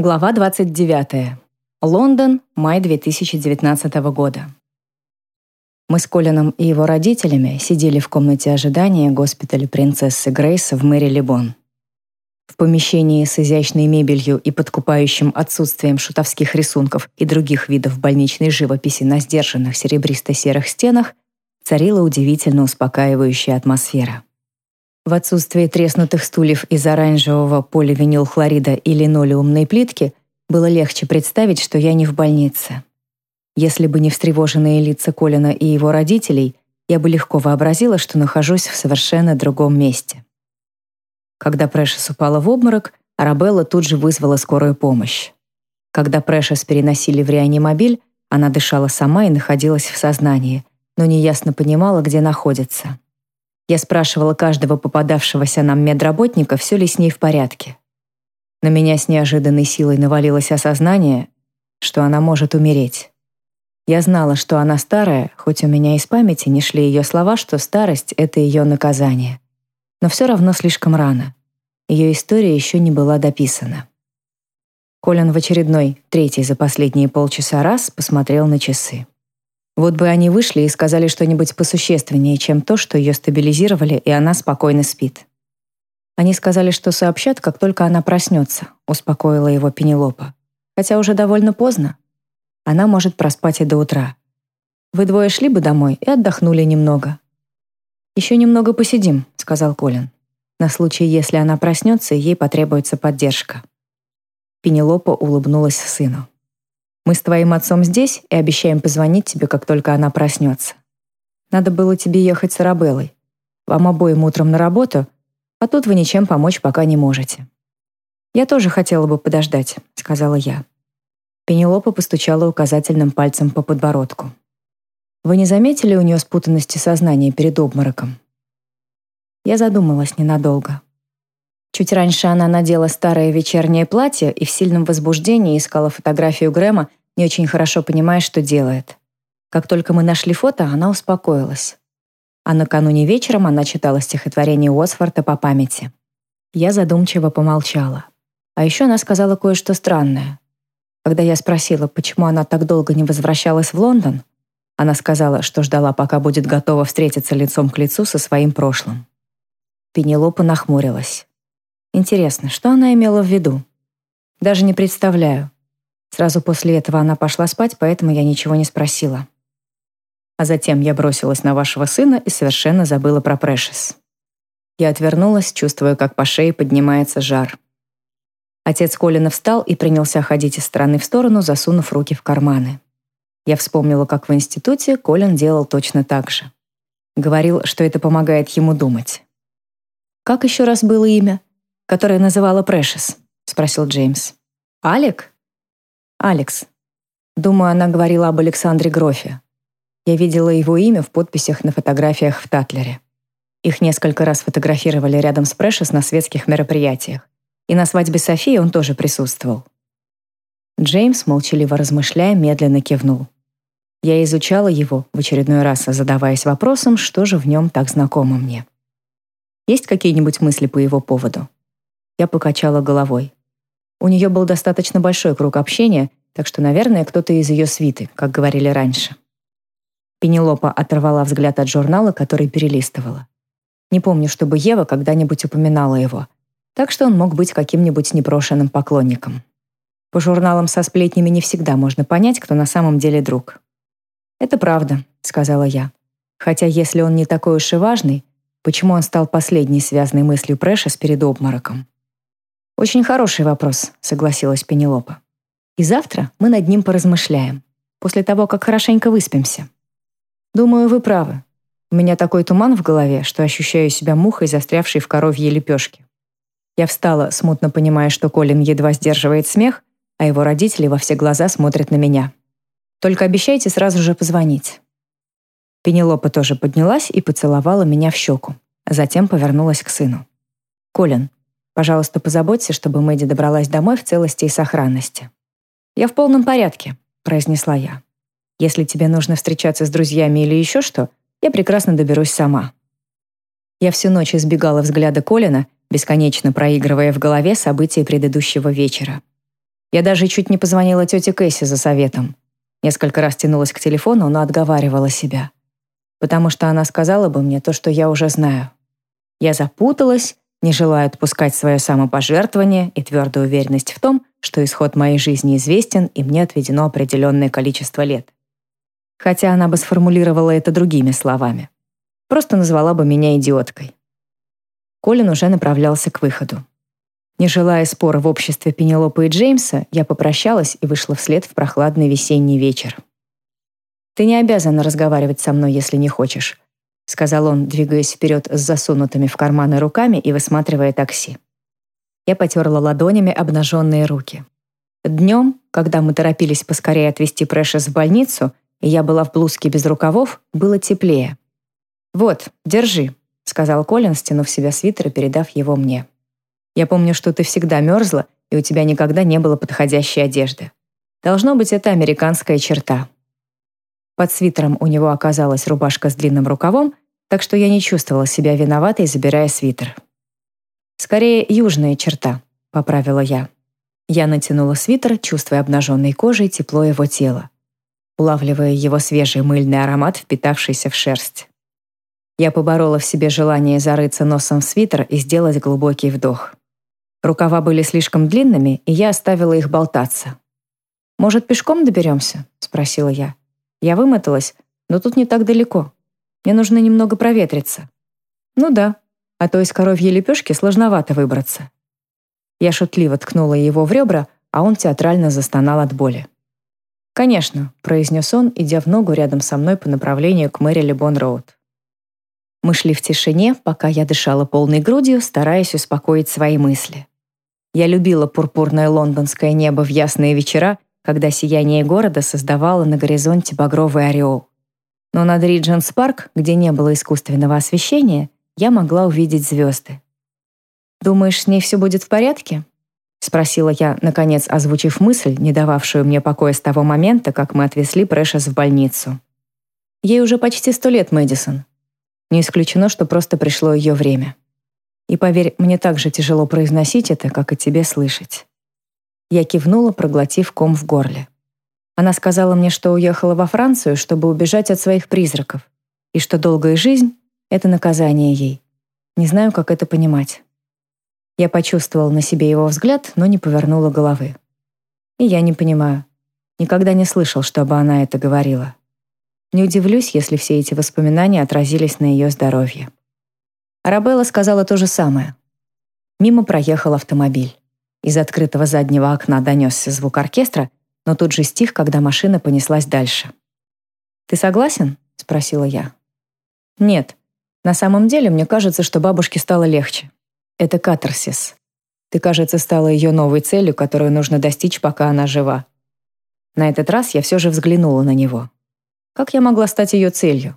Глава 29. Лондон, май 2019 года. Мы с Колином и его родителями сидели в комнате ожидания госпиталя принцессы Грейс в Мэри-Либон. В помещении с изящной мебелью и подкупающим отсутствием шутовских рисунков и других видов больничной живописи на сдержанных серебристо-серых стенах царила удивительно успокаивающая атмосфера. В отсутствие треснутых стульев из оранжевого поливинилхлорида и линолеумной плитки было легче представить, что я не в больнице. Если бы не встревоженные лица Колина и его родителей, я бы легко вообразила, что нахожусь в совершенно другом месте. Когда Прэшес упала в обморок, Арабелла тут же вызвала скорую помощь. Когда Прэшес переносили в реанимобиль, она дышала сама и находилась в сознании, но неясно понимала, где находится. Я спрашивала каждого попадавшегося нам медработника, все ли с ней в порядке. На меня с неожиданной силой навалилось осознание, что она может умереть. Я знала, что она старая, хоть у меня из памяти не шли ее слова, что старость — это ее наказание. Но все равно слишком рано. Ее история еще не была дописана. Колин в очередной, третий за последние полчаса раз посмотрел на часы. Вот бы они вышли и сказали что-нибудь посущественнее, чем то, что ее стабилизировали, и она спокойно спит. Они сказали, что сообщат, как только она проснется, успокоила его Пенелопа. Хотя уже довольно поздно. Она может проспать и до утра. Вы двое шли бы домой и отдохнули немного. «Еще немного посидим», — сказал Колин. «На случай, если она проснется, ей потребуется поддержка». Пенелопа улыбнулась сыну. Мы с твоим отцом здесь и обещаем позвонить тебе, как только она проснется. Надо было тебе ехать с Арабеллой. Вам обоим утром на работу, а тут вы ничем помочь пока не можете». «Я тоже хотела бы подождать», — сказала я. Пенелопа постучала указательным пальцем по подбородку. «Вы не заметили у нее спутанности сознания перед обмороком?» Я задумалась ненадолго. Чуть раньше она надела старое вечернее платье и в сильном возбуждении искала фотографию Грэма не очень хорошо понимая, что делает. Как только мы нашли фото, она успокоилась. А накануне вечером она читала стихотворение Уосфорта по памяти. Я задумчиво помолчала. А еще она сказала кое-что странное. Когда я спросила, почему она так долго не возвращалась в Лондон, она сказала, что ждала, пока будет готова встретиться лицом к лицу со своим прошлым. Пенелопа нахмурилась. Интересно, что она имела в виду? Даже не представляю. Сразу после этого она пошла спать, поэтому я ничего не спросила. А затем я бросилась на вашего сына и совершенно забыла про Прэшес. Я отвернулась, чувствуя, как по шее поднимается жар. Отец Колина встал и принялся ходить из стороны в сторону, засунув руки в карманы. Я вспомнила, как в институте Колин делал точно так же. Говорил, что это помогает ему думать. «Как еще раз было имя, которое называла Прэшес?» — спросил Джеймс. «Алек?» Алекс. Думаю, она говорила об Александре Грофе. Я видела его имя в подписях на фотографиях в Татлере. Их несколько раз фотографировали рядом с Прэшес на светских мероприятиях. И на свадьбе Софии он тоже присутствовал. Джеймс, молчаливо размышляя, медленно кивнул. Я изучала его в очередной раз, задаваясь вопросом, что же в нем так знакомо мне. Есть какие-нибудь мысли по его поводу? Я покачала головой. У нее был достаточно большой круг общения, так что, наверное, кто-то из ее свиты, как говорили раньше. Пенелопа оторвала взгляд от журнала, который перелистывала. Не помню, чтобы Ева когда-нибудь упоминала его, так что он мог быть каким-нибудь непрошенным поклонником. По журналам со сплетнями не всегда можно понять, кто на самом деле друг. «Это правда», — сказала я. «Хотя если он не такой уж и важный, почему он стал последней связанной мыслью Прэшес перед обмороком?» «Очень хороший вопрос», — согласилась Пенелопа. «И завтра мы над ним поразмышляем, после того, как хорошенько выспимся». «Думаю, вы правы. У меня такой туман в голове, что ощущаю себя мухой, застрявшей в коровьей лепешке». Я встала, смутно понимая, что Колин едва сдерживает смех, а его родители во все глаза смотрят на меня. «Только обещайте сразу же позвонить». Пенелопа тоже поднялась и поцеловала меня в щеку, а затем повернулась к сыну. «Колин, Пожалуйста, позаботься, чтобы Мэдди добралась домой в целости и сохранности. Я в полном порядке, произнесла я. Если тебе нужно встречаться с друзьями или еще что, я прекрасно доберусь сама. Я всю ночь избегала взгляда Колина, бесконечно проигрывая в голове события предыдущего вечера. Я даже чуть не позвонила тете Кэсси за советом. Несколько раз тянулась к телефону, но отговаривала себя. Потому что она сказала бы мне то, что я уже знаю. Я запуталась, не желая отпускать свое самопожертвование и твердую уверенность в том, что исход моей жизни известен и мне отведено определенное количество лет. Хотя она бы сформулировала это другими словами. Просто назвала бы меня идиоткой. Колин уже направлялся к выходу. Не желая спора в обществе Пенелопы и Джеймса, я попрощалась и вышла вслед в прохладный весенний вечер. «Ты не обязана разговаривать со мной, если не хочешь», сказал он, двигаясь вперед с засунутыми в карманы руками и высматривая такси. Я потерла ладонями обнаженные руки. Днем, когда мы торопились поскорее отвезти Прэшес в больницу, и я была в блузке без рукавов, было теплее. «Вот, держи», — сказал Колин, стянув себя свитер и передав его мне. Я помню, что ты всегда мерзла, и у тебя никогда не было подходящей одежды. Должно быть, это американская черта. Под свитером у него оказалась рубашка с длинным рукавом, так что я не чувствовала себя виноватой, забирая свитер. «Скорее, южная черта», — поправила я. Я натянула свитер, чувствуя обнаженной кожей тепло его тела, улавливая его свежий мыльный аромат, впитавшийся в шерсть. Я поборола в себе желание зарыться носом в свитер и сделать глубокий вдох. Рукава были слишком длинными, и я оставила их болтаться. «Может, пешком доберемся?» — спросила я. Я вымоталась, но тут не так далеко. Мне нужно немного проветриться. Ну да, а то из коровьей лепешки сложновато выбраться. Я шутливо ткнула его в ребра, а он театрально застонал от боли. «Конечно», — произнес он, идя в ногу рядом со мной по направлению к Мэри Лебон-Роуд. Мы шли в тишине, пока я дышала полной грудью, стараясь успокоить свои мысли. Я любила пурпурное лондонское небо в ясные вечера, когда сияние города создавало на горизонте багровый ореол. Но над Ридженс Парк, где не было искусственного освещения, я могла увидеть звезды. «Думаешь, с ней все будет в порядке?» — спросила я, наконец озвучив мысль, не дававшую мне покоя с того момента, как мы отвезли Прэшес в больницу. «Ей уже почти сто лет, Мэдисон. Не исключено, что просто пришло ее время. И поверь, мне так же тяжело произносить это, как и тебе слышать. Я кивнула, проглотив ком в горле. Она сказала мне, что уехала во Францию, чтобы убежать от своих призраков, и что долгая жизнь — это наказание ей. Не знаю, как это понимать. Я почувствовала на себе его взгляд, но не повернула головы. И я не понимаю. Никогда не слышал, чтобы она это говорила. Не удивлюсь, если все эти воспоминания отразились на ее здоровье. Арабелла сказала то же самое. Мимо проехал автомобиль. Из открытого заднего окна донесся звук оркестра, но тут же стих, когда машина понеслась дальше. «Ты согласен?» — спросила я. «Нет. На самом деле, мне кажется, что бабушке стало легче. Это катарсис. Ты, кажется, стала ее новой целью, которую нужно достичь, пока она жива». На этот раз я все же взглянула на него. Как я могла стать ее целью?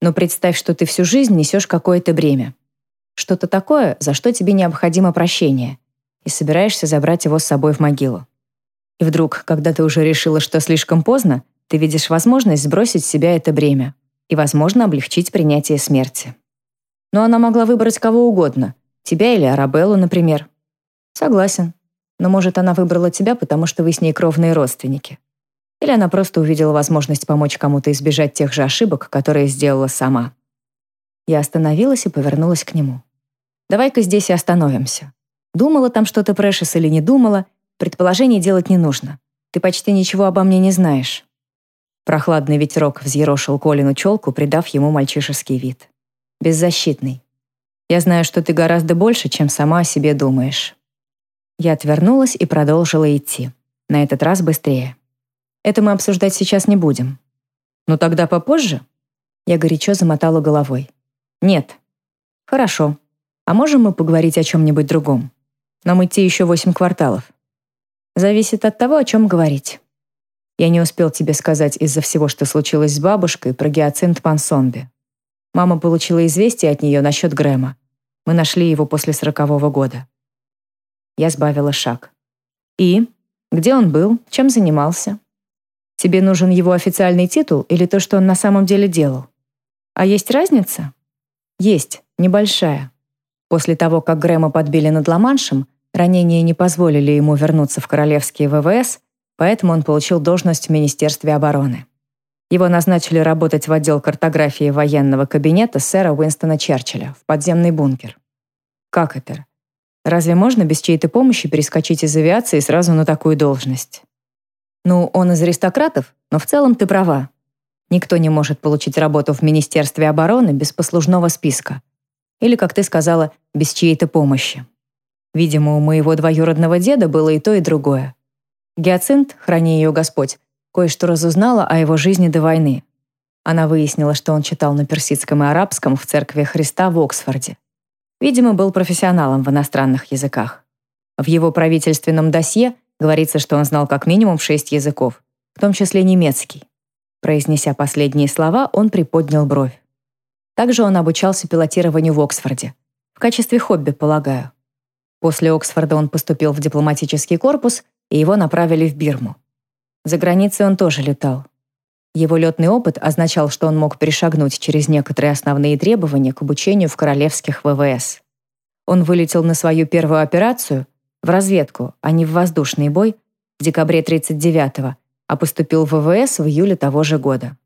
Но представь, что ты всю жизнь несешь какое-то бремя. Что-то такое, за что тебе необходимо прощение, и собираешься забрать его с собой в могилу. И вдруг, когда ты уже решила, что слишком поздно, ты видишь возможность сбросить с себя это бремя и, возможно, облегчить принятие смерти. Но она могла выбрать кого угодно, тебя или Арабеллу, например. Согласен. Но, может, она выбрала тебя, потому что вы с ней кровные родственники. Или она просто увидела возможность помочь кому-то избежать тех же ошибок, которые сделала сама. Я остановилась и повернулась к нему. «Давай-ка здесь и остановимся. Думала там что-то Прэшес или не думала, предположений делать не нужно. Ты почти ничего обо мне не знаешь». Прохладный ветерок взъерошил Колину челку, придав ему мальчишеский вид. «Беззащитный. Я знаю, что ты гораздо больше, чем сама о себе думаешь». Я отвернулась и продолжила идти. На этот раз быстрее. Это мы обсуждать сейчас не будем. Ну тогда попозже? Я горячо замотала головой. Нет. Хорошо. А можем мы поговорить о чем-нибудь другом? Нам идти еще восемь кварталов. Зависит от того, о чем говорить. Я не успел тебе сказать из-за всего, что случилось с бабушкой про гиацинт Пансонби. Мама получила известие от нее насчет Грэма. Мы нашли его после сорокового года. Я сбавила шаг. И? Где он был? Чем занимался? Тебе нужен его официальный титул или то, что он на самом деле делал? А есть разница? Есть, небольшая. После того, как Грэма подбили над Ла-Маншем, Ранения не позволили ему вернуться в королевские ВВС, поэтому он получил должность в Министерстве обороны. Его назначили работать в отдел картографии военного кабинета сэра Уинстона Черчилля в подземный бункер. Как это? Разве можно без чьей-то помощи перескочить из авиации сразу на такую должность? Ну, он из аристократов, но в целом ты права. Никто не может получить работу в Министерстве обороны без послужного списка. Или, как ты сказала, без чьей-то помощи. Видимо, у моего двоюродного деда было и то, и другое. Гиацинт, храни ее Господь, кое-что разузнала о его жизни до войны. Она выяснила, что он читал на персидском и арабском в церкви Христа в Оксфорде. Видимо, был профессионалом в иностранных языках. В его правительственном досье говорится, что он знал как минимум шесть языков, в том числе немецкий. Произнеся последние слова, он приподнял бровь. Также он обучался пилотированию в Оксфорде. В качестве хобби, полагаю. После Оксфорда он поступил в дипломатический корпус, и его направили в Бирму. За границей он тоже летал. Его летный опыт означал, что он мог перешагнуть через некоторые основные требования к обучению в королевских ВВС. Он вылетел на свою первую операцию в разведку, а не в воздушный бой, в декабре 39-го, а поступил в ВВС в июле того же года.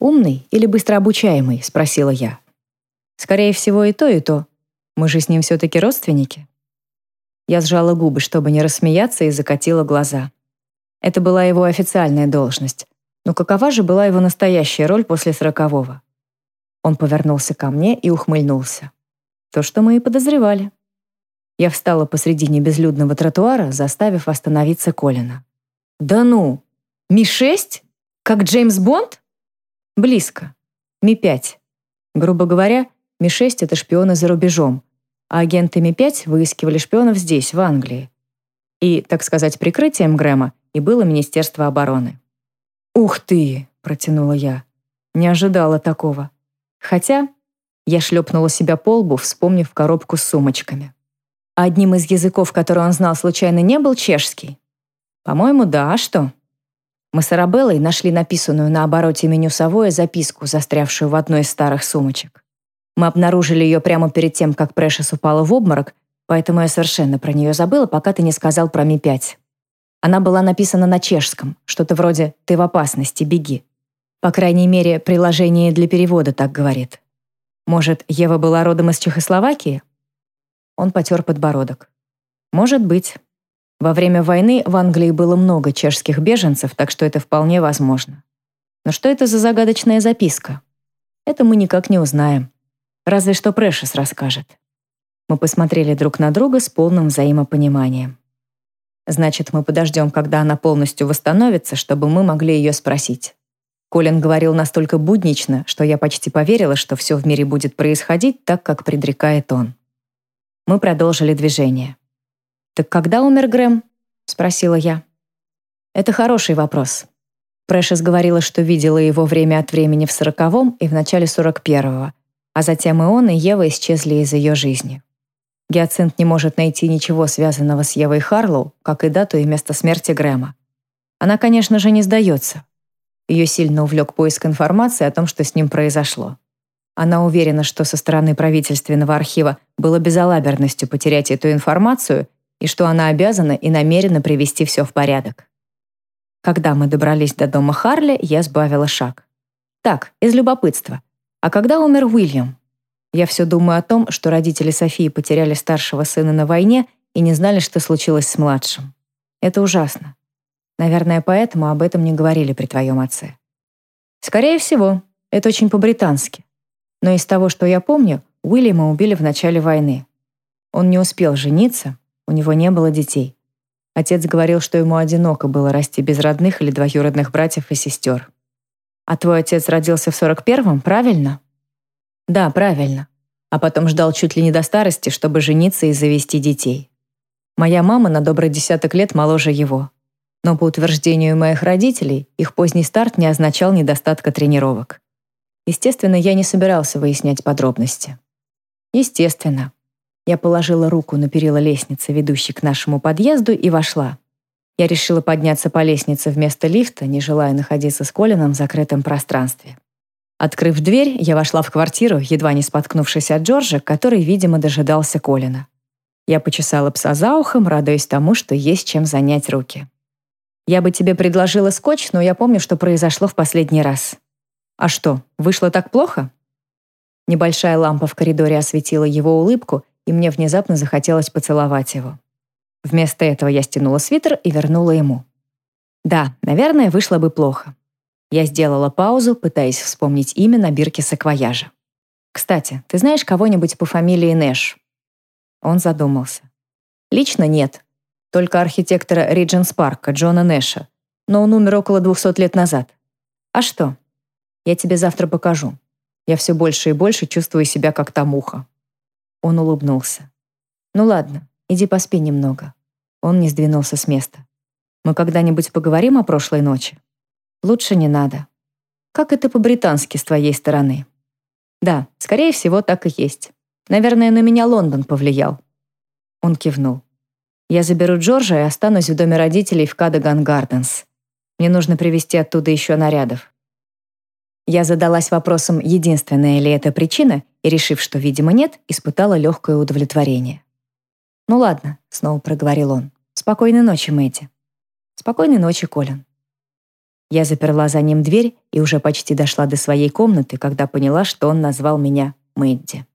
«Умный или быстро обучаемый?» — спросила я. «Скорее всего, и то, и то. Мы же с ним все-таки родственники». Я сжала губы, чтобы не рассмеяться, и закатила глаза. Это была его официальная должность. Но какова же была его настоящая роль после сорокового? Он повернулся ко мне и ухмыльнулся. То, что мы и подозревали. Я встала посредине безлюдного тротуара, заставив остановиться Колина. «Да ну! Ми-6? Как Джеймс Бонд?» «Близко. Ми-5. Грубо говоря, Ми-6 — это шпионы за рубежом, а агенты Ми-5 выискивали шпионов здесь, в Англии. И, так сказать, прикрытием Грэма и было Министерство обороны. «Ух ты!» — протянула я. Не ожидала такого. Хотя я шлепнула себя по лбу, вспомнив коробку с сумочками. Одним из языков, который он знал, случайно не был чешский? По-моему, да, а что? Мы с Арабеллой нашли написанную на обороте меню Савоя записку, застрявшую в одной из старых сумочек. Мы обнаружили ее прямо перед тем, как Прэшес упала в обморок, поэтому я совершенно про нее забыла, пока ты не сказал про Ми-5. Она была написана на чешском, что-то вроде «ты в опасности, беги». По крайней мере, приложение для перевода так говорит. Может, Ева была родом из Чехословакии? Он потер подбородок. Может быть. Во время войны в Англии было много чешских беженцев, так что это вполне возможно. Но что это за загадочная записка? Это мы никак не узнаем. Разве что Прэшес расскажет. Мы посмотрели друг на друга с полным взаимопониманием. Значит, мы подождем, когда она полностью восстановится, чтобы мы могли ее спросить. Колин говорил настолько буднично, что я почти поверила, что все в мире будет происходить так, как предрекает он. Мы продолжили движение. «Так когда умер Грэм?» — спросила я. «Это хороший вопрос». Прэшес говорила, что видела его время от времени в сороковом и в начале сорок первого, а затем и он, и Ева исчезли из ее жизни. Гиацинт не может найти ничего связанного с Евой Харлоу, как и дату и место смерти Грэма. Она, конечно же, не сдается. Ее сильно увлек поиск информации о том, что с ним произошло. Она уверена, что со стороны правительственного архива было безалаберностью потерять эту информацию и что она обязана и намерена привести все в порядок. Когда мы добрались до дома Харли, я сбавила шаг. Так, из любопытства. А когда умер Уильям? Я все думаю о том, что родители Софии потеряли старшего сына на войне и не знали, что случилось с младшим. Это ужасно. Наверное, поэтому об этом не говорили при твоем отце. Скорее всего, это очень по-британски. Но из того, что я помню, Уильяма убили в начале войны. Он не успел жениться, у него не было детей. Отец говорил, что ему одиноко было расти без родных или двоюродных братьев и сестер. А твой отец родился в 41-м, правильно? Да, правильно. А потом ждал чуть ли не до старости, чтобы жениться и завести детей. Моя мама на добрый десяток лет моложе его. Но по утверждению моих родителей, их поздний старт не означал недостатка тренировок. Естественно, я не собирался выяснять подробности. Естественно. Я положила руку на перила лестницы, ведущей к нашему подъезду, и вошла. Я решила подняться по лестнице вместо лифта, не желая находиться с Колином в закрытом пространстве. Открыв дверь, я вошла в квартиру, едва не споткнувшись от Джорджа, который, видимо, дожидался Колина. Я почесала пса за ухом, радуясь тому, что есть чем занять руки. Я бы тебе предложила скотч, но я помню, что произошло в последний раз. А что, вышло так плохо? Небольшая лампа в коридоре осветила его улыбку, и мне внезапно захотелось поцеловать его. Вместо этого я стянула свитер и вернула ему. Да, наверное, вышло бы плохо. Я сделала паузу, пытаясь вспомнить имя на бирке саквояжа. «Кстати, ты знаешь кого-нибудь по фамилии Нэш?» Он задумался. «Лично нет. Только архитектора Ридженс Парка, Джона Нэша. Но он умер около 200 лет назад. А что? Я тебе завтра покажу. Я все больше и больше чувствую себя как та муха». Он улыбнулся. «Ну ладно, иди поспи немного». Он не сдвинулся с места. «Мы когда-нибудь поговорим о прошлой ночи?» «Лучше не надо. Как это по-британски с твоей стороны?» «Да, скорее всего, так и есть. Наверное, на меня Лондон повлиял». Он кивнул. Я заберу Джорджа и останусь в доме родителей в Кадаган Гарденс. Мне нужно привезти оттуда еще нарядов. Я задалась вопросом, единственная ли это причина, и, решив, что, видимо, нет, испытала легкое удовлетворение. «Ну ладно», — снова проговорил он. «Спокойной ночи, Мэдди». «Спокойной ночи, Колин». Я заперла за ним дверь и уже почти дошла до своей комнаты, когда поняла, что он назвал меня Мэдди.